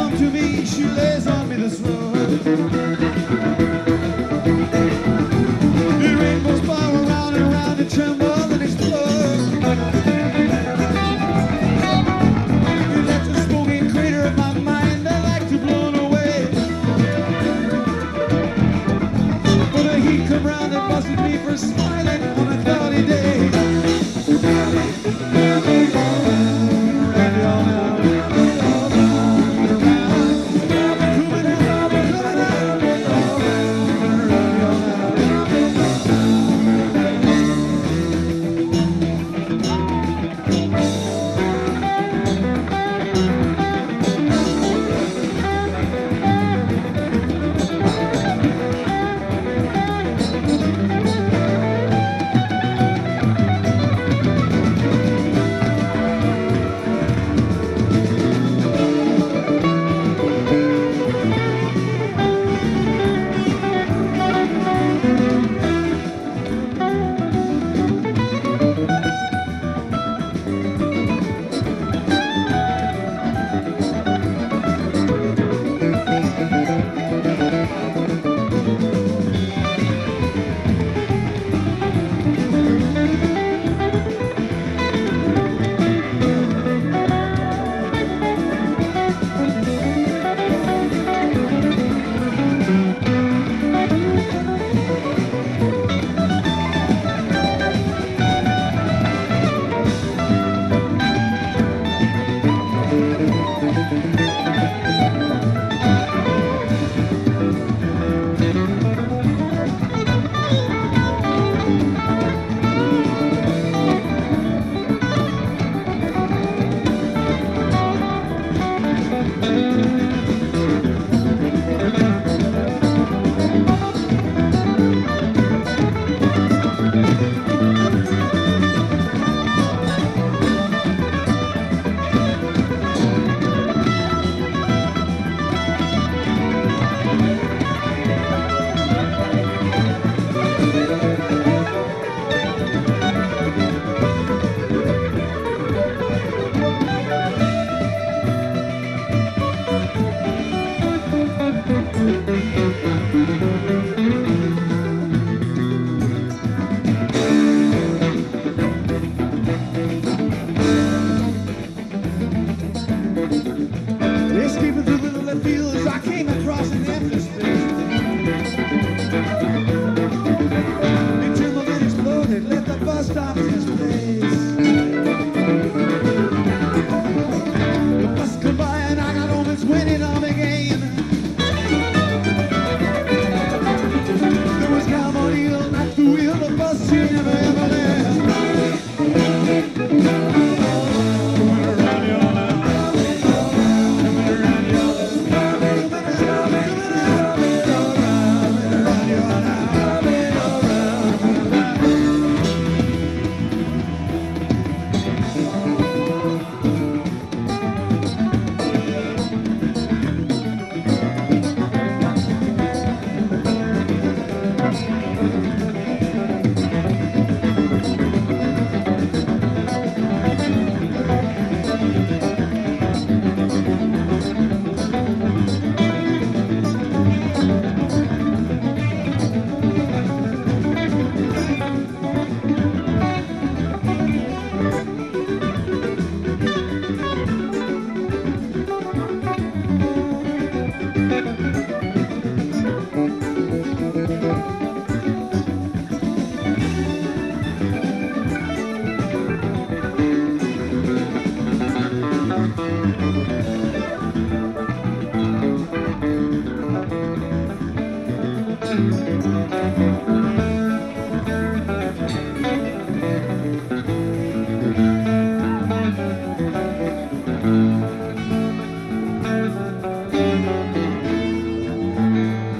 come to me, she lays on me this road. Patrocínio, velho.